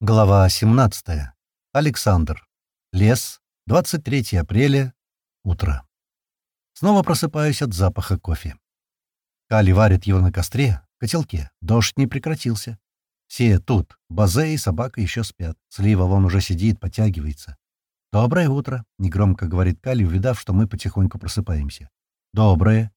Глава 17. Александр. Лес. 23 апреля. Утро. Снова просыпаюсь от запаха кофе. Кали варит его на костре, в котелке. Дождь не прекратился. Все тут. Базе и собака еще спят. Слива вон уже сидит, потягивается. «Доброе утро», — негромко говорит Кали, увидав, что мы потихоньку просыпаемся. «Доброе.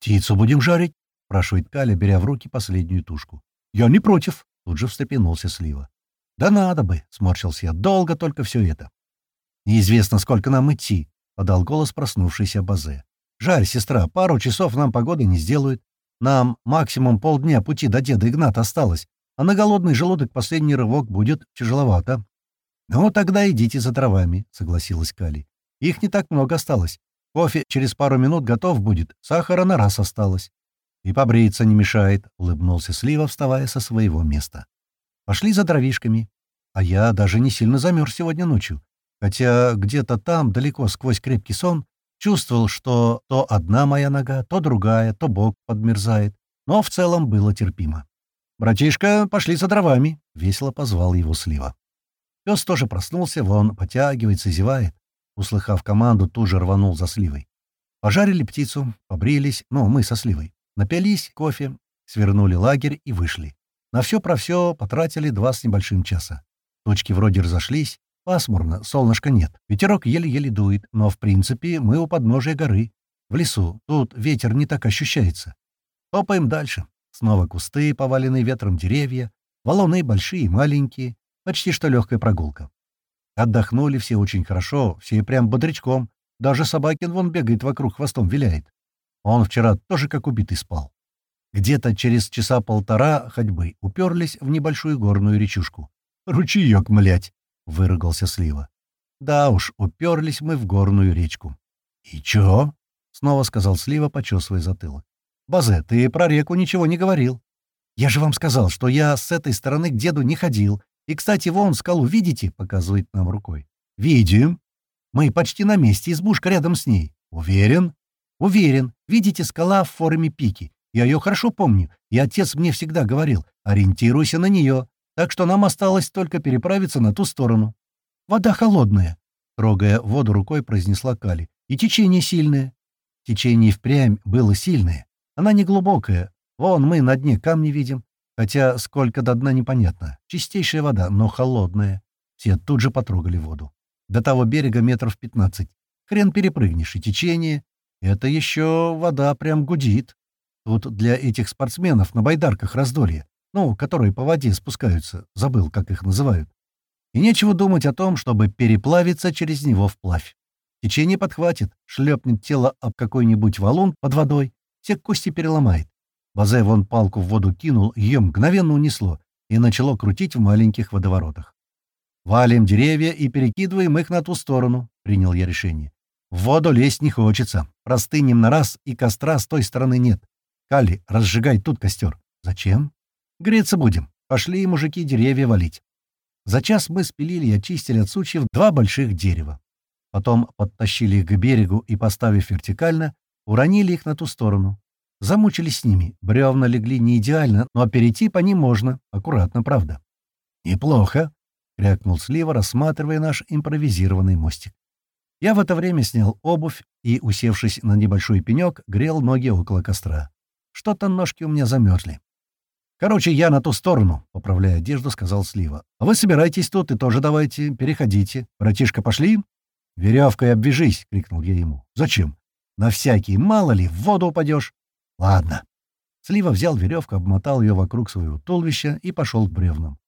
Птицу будем жарить?» — спрашивает Кали, беря в руки последнюю тушку. «Я не против», — тут же встрепенулся Слива. «Да надо бы!» — сморщился я. «Долго только все это!» «Неизвестно, сколько нам идти!» — подал голос проснувшийся Базе. «Жаль, сестра, пару часов нам погоды не сделают. Нам максимум полдня пути до деда Игната осталось, а на голодный желудок последний рывок будет тяжеловато». «Ну, тогда идите за травами», — согласилась Кали. «Их не так много осталось. Кофе через пару минут готов будет, сахара на раз осталось». «И побриться не мешает», — улыбнулся Слива, вставая со своего места. Пошли за дровишками. А я даже не сильно замерз сегодня ночью. Хотя где-то там, далеко сквозь крепкий сон, чувствовал, что то одна моя нога, то другая, то бок подмерзает. Но в целом было терпимо. «Братишка, пошли за дровами!» — весело позвал его Слива. Пес тоже проснулся, вон потягивается, зевает. Услыхав команду, тут же рванул за Сливой. Пожарили птицу, побрились, ну, мы со Сливой. Напились кофе, свернули лагерь и вышли. На все про все потратили два с небольшим часа. Точки вроде разошлись, пасмурно, солнышка нет, ветерок еле-еле дует, но, в принципе, мы у подножия горы. В лесу, тут ветер не так ощущается. Топаем дальше. Снова кусты, поваленные ветром деревья, валуны большие и маленькие, почти что легкая прогулка. Отдохнули все очень хорошо, все прям бодрячком. Даже собакин вон бегает вокруг, хвостом виляет. Он вчера тоже как убитый спал. Где-то через часа полтора ходьбы уперлись в небольшую горную речушку. «Ручеек, млять!» — выругался Слива. «Да уж, уперлись мы в горную речку». «И чё?» — снова сказал Слива, почесывая затылок. «Базе, ты про реку ничего не говорил. Я же вам сказал, что я с этой стороны к деду не ходил. И, кстати, вон скалу видите?» — показывает нам рукой. «Видим. Мы почти на месте, избушка рядом с ней. Уверен?» «Уверен. Видите, скала в форме пики. Я ее хорошо помню, и отец мне всегда говорил, ориентируйся на нее, так что нам осталось только переправиться на ту сторону. Вода холодная, — трогая воду рукой, произнесла Кали, — и течение сильное. Течение впрямь было сильное, она не глубокая, вон мы на дне камни видим, хотя сколько до дна непонятно, чистейшая вода, но холодная. Все тут же потрогали воду. До того берега метров пятнадцать. Хрен перепрыгнешь, и течение. Это еще вода прям гудит. Тут для этих спортсменов на байдарках раздолье, ну, которые по воде спускаются, забыл, как их называют. И нечего думать о том, чтобы переплавиться через него вплавь. Течение подхватит, шлепнет тело об какой-нибудь валун под водой, все кости переломает. Базе вон палку в воду кинул, ее мгновенно унесло и начало крутить в маленьких водоворотах. «Валим деревья и перекидываем их на ту сторону», — принял я решение. «В воду лезть не хочется. Простынем на раз, и костра с той стороны нет. Калли, разжигай тут костер. Зачем? Греться будем. Пошли, мужики, деревья валить. За час мы спилили и очистили от сучьев два больших дерева. Потом подтащили их к берегу и, поставив вертикально, уронили их на ту сторону. Замучились с ними. Бревна легли не идеально, но перейти по ним можно. Аккуратно, правда. «Неплохо», — крякнул Слива, рассматривая наш импровизированный мостик. Я в это время снял обувь и, усевшись на небольшой пенек, грел ноги около костра. Что-то ножки у меня замерзли. «Короче, я на ту сторону», — поправляя одежду, сказал Слива. «А вы собирайтесь тут и тоже давайте, переходите. Братишка, пошли?» «Веревкой обвяжись!» — крикнул я ему. «Зачем?» «На всякий, мало ли, в воду упадешь». «Ладно». Слива взял веревку, обмотал ее вокруг своего туловища и пошел к бревнам.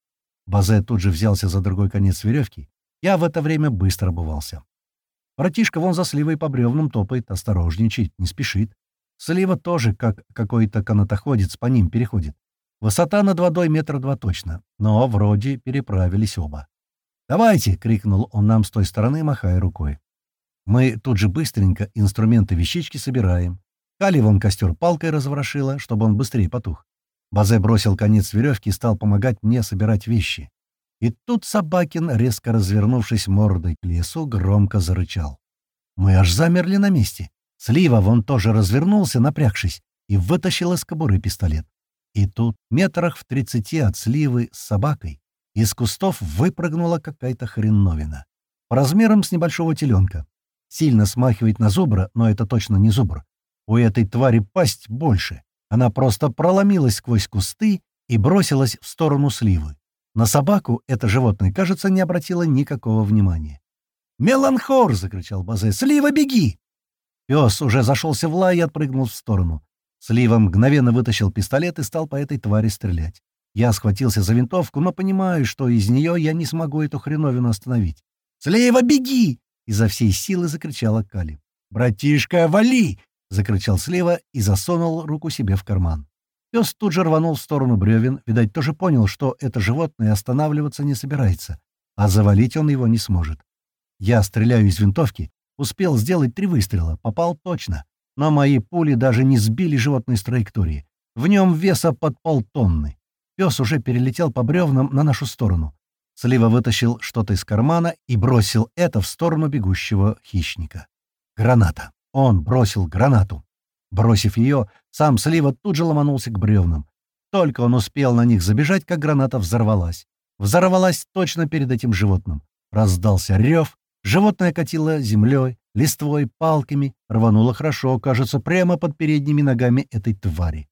Базе тут же взялся за другой конец веревки. Я в это время быстро обувался. Братишка вон за сливой по бревнам топает, осторожничает, не спешит. Слива тоже, как какой-то канатоходец, по ним переходит. Высота над водой метра два точно, но вроде переправились оба. «Давайте!» — крикнул он нам с той стороны, махая рукой. Мы тут же быстренько инструменты-вещички собираем. Кали вон костер палкой разворошила, чтобы он быстрее потух. Базе бросил конец веревки и стал помогать мне собирать вещи. И тут Собакин, резко развернувшись мордой к лесу, громко зарычал. Мы аж замерли на месте. Слива вон тоже развернулся, напрягшись, и вытащил из кобуры пистолет. И тут, метрах в тридцати от сливы с собакой, Из кустов выпрыгнула какая-то хреновина. По размерам с небольшого теленка. Сильно смахивает на зубра, но это точно не зубр. У этой твари пасть больше. Она просто проломилась сквозь кусты и бросилась в сторону сливы. На собаку это животное, кажется, не обратило никакого внимания. «Меланхор!» — закричал Базе. «Слива, беги!» Пес уже зашелся в лай и отпрыгнул в сторону. Слива мгновенно вытащил пистолет и стал по этой твари стрелять. Я схватился за винтовку, но понимаю, что из нее я не смогу эту хреновину остановить. «Слива, беги!» — изо всей силы закричала Кали. «Братишка, вали!» — закричал слева и засунул руку себе в карман. Пес тут же рванул в сторону бревен, видать, тоже понял, что это животное останавливаться не собирается, а завалить он его не сможет. Я стреляю из винтовки, успел сделать три выстрела, попал точно, но мои пули даже не сбили животное с траектории. В нем веса под полтонны. Пес уже перелетел по бревнам на нашу сторону. Слива вытащил что-то из кармана и бросил это в сторону бегущего хищника. Граната. Он бросил гранату. Бросив ее, сам Слива тут же ломанулся к бревнам. Только он успел на них забежать, как граната взорвалась. Взорвалась точно перед этим животным. Раздался рев, животное катило землей, листвой, палками, рвануло хорошо, кажется, прямо под передними ногами этой твари.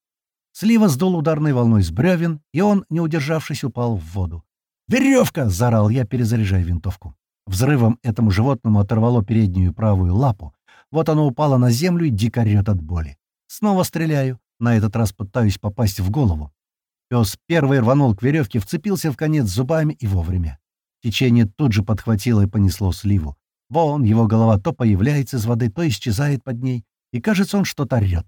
Слива сдул ударной волной с бревен, и он, не удержавшись, упал в воду. «Веревка!» — заорал я, перезаряжая винтовку. Взрывом этому животному оторвало переднюю правую лапу. Вот оно упало на землю и дико рет от боли. Снова стреляю. На этот раз пытаюсь попасть в голову. Пес первый рванул к веревке, вцепился в конец зубами и вовремя. Течение тут же подхватило и понесло сливу. Вон его голова то появляется из воды, то исчезает под ней, и кажется, он что-то орёт.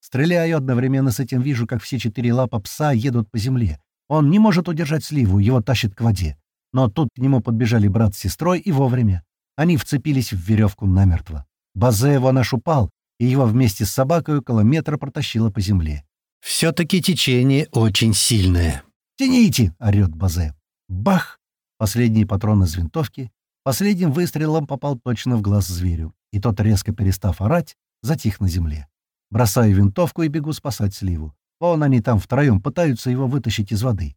Стреляю, одновременно с этим вижу, как все четыре лапа пса едут по земле. Он не может удержать сливу, его тащит к воде. Но тут к нему подбежали брат с сестрой и вовремя. Они вцепились в веревку намертво. Базеева наш упал, и его вместе с собакой около метра протащило по земле. Все-таки течение очень сильное. «Тяните!» — орёт Базе. Бах! Последний патрон из винтовки последним выстрелом попал точно в глаз зверю, и тот, резко перестав орать, затих на земле. Бросаю винтовку и бегу спасать сливу. Вон они там втроем пытаются его вытащить из воды.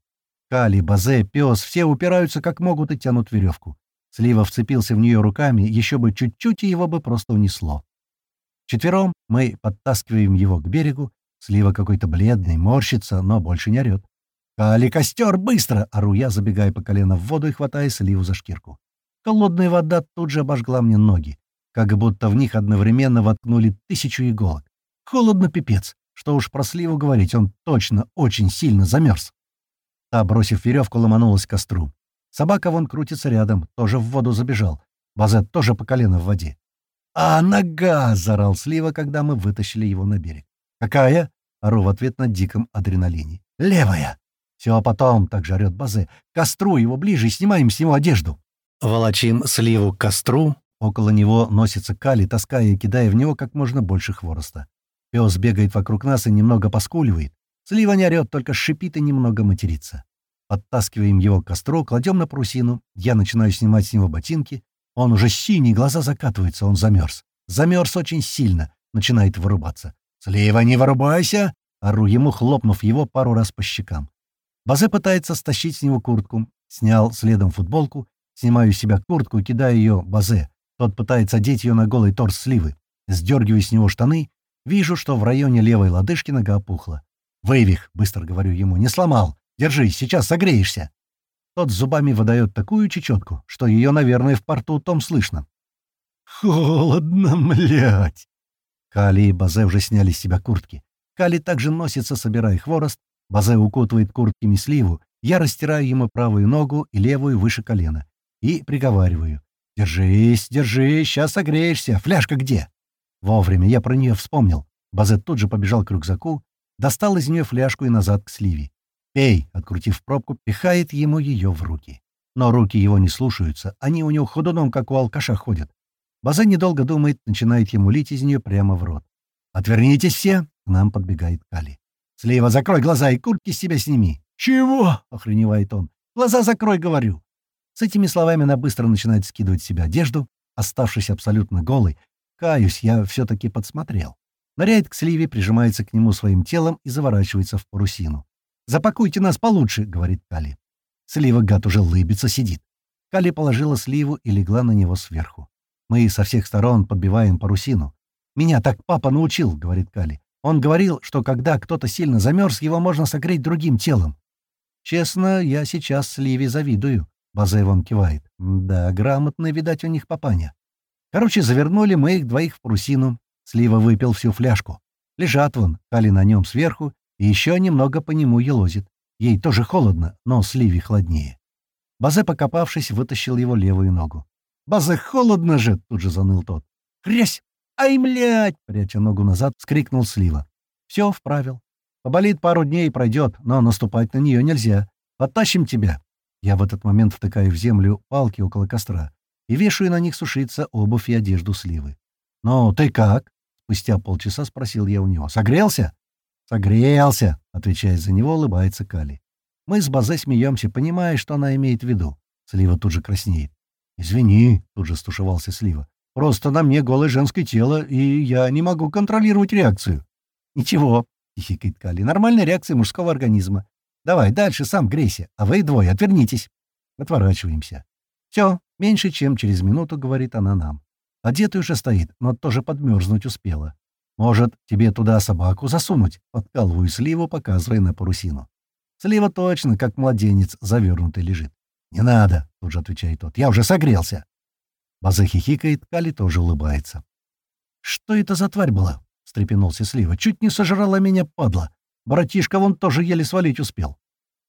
Кали, Базе, пес — все упираются как могут и тянут веревку. Слива вцепился в нее руками, еще бы чуть-чуть, и его бы просто унесло. Четвером мы подтаскиваем его к берегу. Слива какой-то бледный, морщится, но больше не орет. «Кали, костер, быстро!» — ору я, забегая по колено в воду и хватая Сливу за шкирку. Холодная вода тут же обожгла мне ноги, как будто в них одновременно воткнули тысячу иголок. Холодно пипец. Что уж про Сливу говорить, он точно очень сильно замерз. Та, бросив веревку, ломанулась к костру. Собака вон крутится рядом, тоже в воду забежал. Базет тоже по колено в воде. «А, нога!» — заорал Слива, когда мы вытащили его на берег. «Какая?» — ору в ответ на диком адреналине. «Левая!» Все, а потом, так же орёт Базе, к костру его ближе и снимаем с него одежду. Волочим сливу к костру, около него носится Кали, таская и кидая в него как можно больше хвороста. Пес бегает вокруг нас и немного поскуливает. Слива не орёт, только шипит и немного матерится. Подтаскиваем его к костру, кладем на парусину. Я начинаю снимать с него ботинки. Он уже синий, глаза закатываются, он замерз. Замерз очень сильно, начинает вырубаться. «Слива, не вырубайся!» Ору ему, хлопнув его пару раз по щекам. Базе пытается стащить с него куртку. Снял следом футболку. Снимаю с себя куртку и кидаю ее Базе. Тот пытается одеть ее на голый торс сливы. Сдергиваю с него штаны. Вижу, что в районе левой лодыжки нога опухла. «Вывих!» — быстро говорю ему. «Не сломал! Держись, сейчас согреешься!» Тот зубами выдает такую чечетку, что ее, наверное, в порту том слышно. «Холодно, млять!» Кали и Базе уже сняли с себя куртки. Кали также носится, собирая хворост, Базе укутывает куртками сливу, я растираю ему правую ногу и левую выше колена. И приговариваю. «Держись, держись, сейчас согреешься. Фляжка где?» Вовремя я про нее вспомнил. Базе тут же побежал к рюкзаку, достал из нее фляжку и назад к сливе. «Пей!» — открутив пробку, пихает ему ее в руки. Но руки его не слушаются, они у него ходуном, как у алкаша, ходят. Базе, недолго думает, начинает ему лить из нее прямо в рот. «Отвернитесь все!» — к нам подбегает Кали. «Слива, закрой глаза и куртки с себя сними!» «Чего?» — охреневает он. «Глаза закрой, говорю!» С этими словами она быстро начинает скидывать с себя одежду, оставшись абсолютно голой. Каюсь, я все-таки подсмотрел. Ныряет к Сливе, прижимается к нему своим телом и заворачивается в парусину. «Запакуйте нас получше», — говорит Кали. Слива, гад, уже лыбится, сидит. Кали положила сливу и легла на него сверху. Мы со всех сторон подбиваем парусину. «Меня так папа научил», — говорит Кали. «Он говорил, что когда кто-то сильно замерз, его можно согреть другим телом». «Честно, я сейчас Сливе завидую», — Базей вам кивает. «Да, грамотно, видать, у них папаня». Короче, завернули мы их двоих в парусину. Слива выпил всю фляжку. Лежат вон, Кали на нем сверху, и еще немного по нему елозит. Ей тоже холодно, но Сливе холоднее. Базе, покопавшись, вытащил его левую ногу. «Базе, холодно же!» — тут же заныл тот. «Хрясь! Ай, млядь!» — пряча ногу назад, скрикнул Слива. «Все, вправил. Поболит пару дней и пройдет, но наступать на нее нельзя. Подтащим тебя». Я в этот момент втыкаю в землю палки около костра и вешаю на них сушиться обувь и одежду Сливы. «Ну, ты как?» — спустя полчаса спросил я у него. «Согрелся?» «Согрелся», — отвечает за него, улыбается Кали. Мы с Базе смеемся, понимая, что она имеет в виду. Слива тут же краснеет. «Извини», — тут же стушевался Слива. «Просто на мне голое женское тело, и я не могу контролировать реакцию». «Ничего», — хихикает Кали, — «нормальная реакция мужского организма. Давай, дальше сам грейся, а вы двое отвернитесь». Отворачиваемся. «Все, меньше чем через минуту», — говорит она нам. Одетый уже стоит, но тоже подмерзнуть успела. «Может, тебе туда собаку засунуть?» — подкалываю сливу, показывая на парусину. Слива точно, как младенец, завернутый лежит. «Не надо», — тут же отвечает тот. «Я уже согрелся». База хихикает, Кали тоже улыбается. «Что это за тварь была?» — встрепенулся Слива. «Чуть не сожрала меня, падла. Братишка вон тоже еле свалить успел».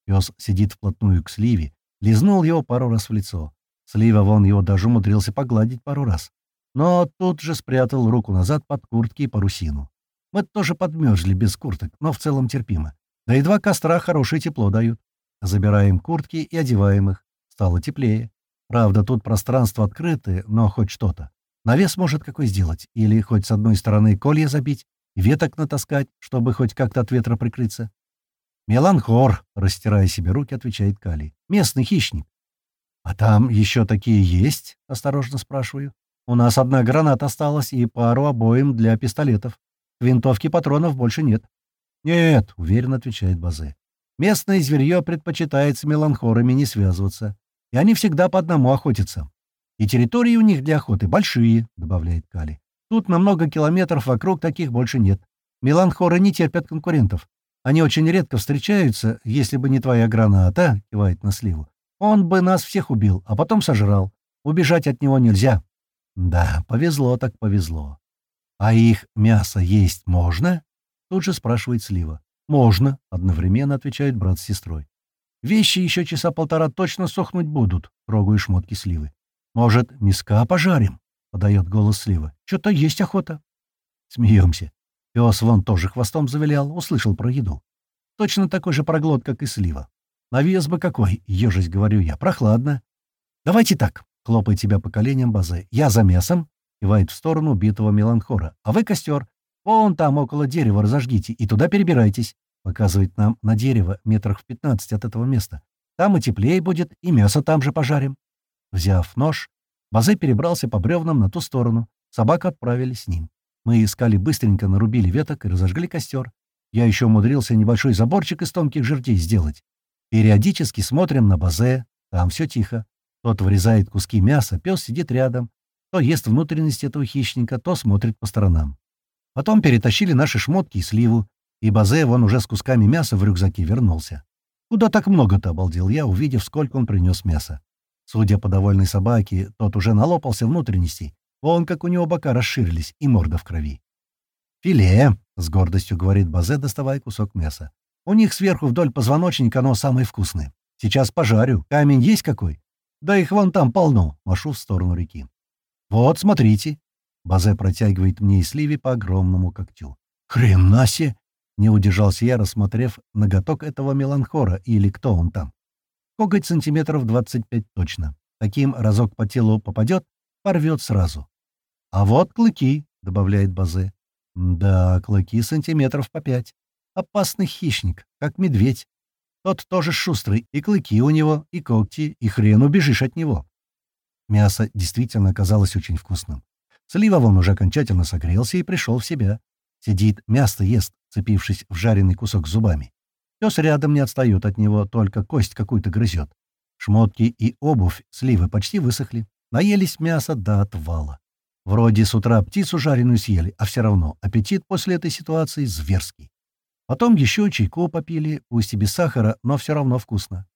Пес сидит вплотную к Сливе, лизнул его пару раз в лицо. Слива вон его даже умудрился погладить пару раз. Но тут же спрятал руку назад под куртки и парусину. Мы тоже подмерзли без курток, но в целом терпимо. Да и два костра хорошее тепло дают. Забираем куртки и одеваем их. Стало теплее. Правда, тут пространство открытое, но хоть что-то. Навес может какой сделать. Или хоть с одной стороны колья забить, веток натаскать, чтобы хоть как-то от ветра прикрыться. «Меланхор», — растирая себе руки, отвечает Кали. «Местный хищник». «А там еще такие есть?» — осторожно спрашиваю. «У нас одна граната осталась и пару обоим для пистолетов. Винтовки патронов больше нет». «Нет», — уверенно отвечает Базе. Местное зверье предпочитает с меланхорами не связываться, и они всегда по одному охотятся. И территории у них для охоты большие, — добавляет Кали. Тут на много километров вокруг таких больше нет. Меланхоры не терпят конкурентов. Они очень редко встречаются, если бы не твоя граната, — кивает на сливу. Он бы нас всех убил, а потом сожрал. Убежать от него нельзя. Да, повезло так повезло. А их мясо есть можно? Тут же спрашивает Слива. «Можно», — одновременно отвечает брат с сестрой. «Вещи еще часа полтора точно сохнуть будут», — трогаю шмотки сливы. «Может, миска пожарим?» — подает голос слива. «Что-то есть охота». Смеемся. Пес вон тоже хвостом завилял, услышал про еду. Точно такой же проглот, как и слива. Навес бы какой, ежись, говорю я, прохладно. «Давайте так», — хлопает тебя по коленям базы. «Я за мясом», — кивает в сторону убитого меланхора. «А вы костер. Вон там, около дерева, разожгите и туда перебирайтесь. Показывает нам на дерево метрах в 15 от этого места. Там и теплее будет, и мясо там же пожарим. Взяв нож, Базе перебрался по бревнам на ту сторону. Собака отправились с ним. Мы искали быстренько, нарубили веток и разожгли костер. Я еще умудрился небольшой заборчик из тонких жердей сделать. Периодически смотрим на Базе, там все тихо. Тот вырезает куски мяса, пес сидит рядом. То ест внутренность этого хищника, то смотрит по сторонам. Потом перетащили наши шмотки и сливу, и Базе вон уже с кусками мяса в рюкзаке вернулся. «Куда так много-то?» — обалдел я, увидев, сколько он принес мяса. Судя по довольной собаке, тот уже налопался внутренностей. Вон как у него бока расширились и морда в крови. «Филе!» — с гордостью говорит Базе, доставая кусок мяса. «У них сверху вдоль позвоночника оно самое вкусное. Сейчас пожарю. Камень есть какой?» «Да их вон там полно!» — машу в сторону реки. «Вот, смотрите!» Базе протягивает мне и сливи по огромному когтю. «Хрена себе!» Не удержался я, рассмотрев ноготок этого меланхора, или кто он там. Коготь сантиметров 25 точно. Таким разок по телу попадет, порвет сразу. «А вот клыки», — добавляет Базе. «Да, клыки сантиметров по пять. Опасный хищник, как медведь. Тот тоже шустрый, и клыки у него, и когти, и хрен убежишь от него». Мясо действительно оказалось очень вкусным. Слива вон уже окончательно согрелся и пришел в себя. Сидит, мясо ест, цепившись в жареный кусок зубами. Пес рядом не отстает от него, только кость какую-то грызет. Шмотки и обувь сливы почти высохли. Наелись мяса до отвала. Вроде с утра птицу жареную съели, а все равно аппетит после этой ситуации зверский. Потом еще чайку попили, пусть и без сахара, но все равно вкусно.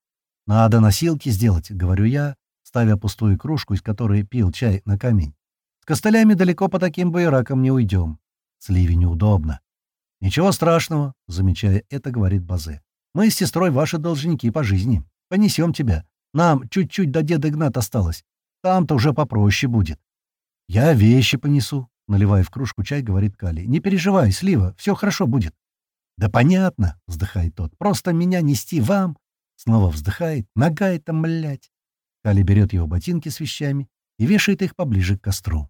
«Надо носилки сделать», — говорю я, ставя пустую кружку, из которой пил чай, на камень. «С костылями далеко по таким байракам не уйдем. Сливе неудобно». «Ничего страшного», — замечая это, говорит Базе. «Мы с сестрой ваши должники по жизни. Понесем тебя. Нам чуть-чуть до деда Игната осталось. Там-то уже попроще будет». «Я вещи понесу», — наливая в кружку чай, говорит Кали. «Не переживай, Слива, все хорошо будет». «Да понятно», — вздыхает тот. «Просто меня нести вам». Снова вздыхает. «Нога это, млять». Кали берет его ботинки с вещами и вешает их поближе к костру.